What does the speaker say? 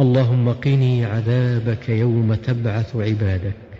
اللهم قني عذابك يوم تبعث عبادك